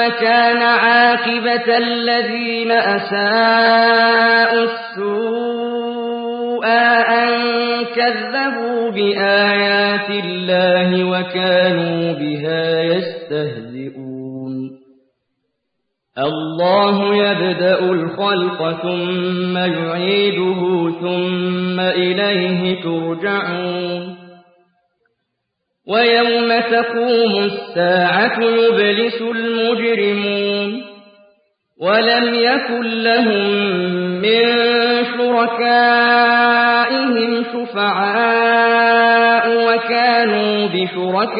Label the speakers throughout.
Speaker 1: كان عاقبة الذين أساءوا السوء أن كذبوا بآيات الله وكانوا بها يستهزئون. الله يبدأ الخلق ثم يعيده ثم إليه ترجعون. ويوم تقوم الساعة يبلس المجرمون ولم يكن لهم من شركائهم شفعاء وكانوا بشركائهم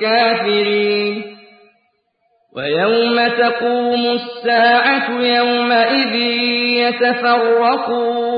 Speaker 1: كافرين. ويوم تقوم الساعة يومئذ يتفرقون.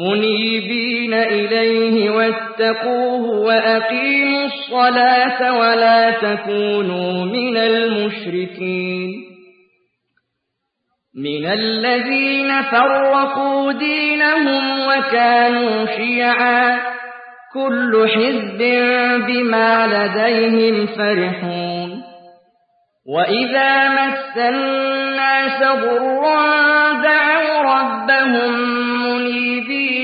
Speaker 1: منيبين إليه واتقوه وأقيموا الصلاة ولا تكونوا من المشركين. من الذين فرقوا دينهم وكانوا شيعا كل حزب بما لديهم فرحون. وإذا مس الناس ضرا دعوا ربهم منيبين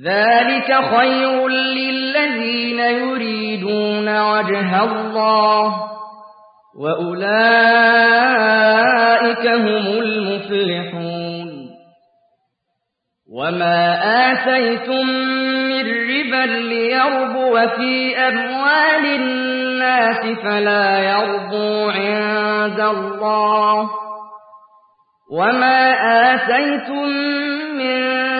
Speaker 1: ذلك خير للذين يريدون وجه الله وأولئك هم المفلحون وما آتيتم من ربا ليربو في أموال الناس فلا يربو عند الله وما آتيتم من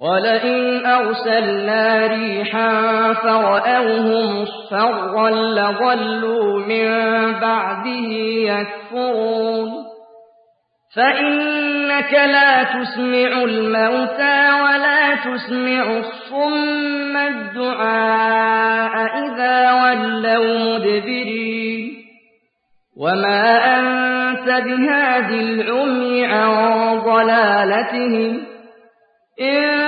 Speaker 1: ولئن أرسلنا ريحا فرأوه مصفرا لظلوا من بعده يكفرون فإنك لا تسمع الموتى ولا تسمع الصم الدعاء إذا ولوا مدبرين وما أنت بهاد العمي عن ضلالتهم إن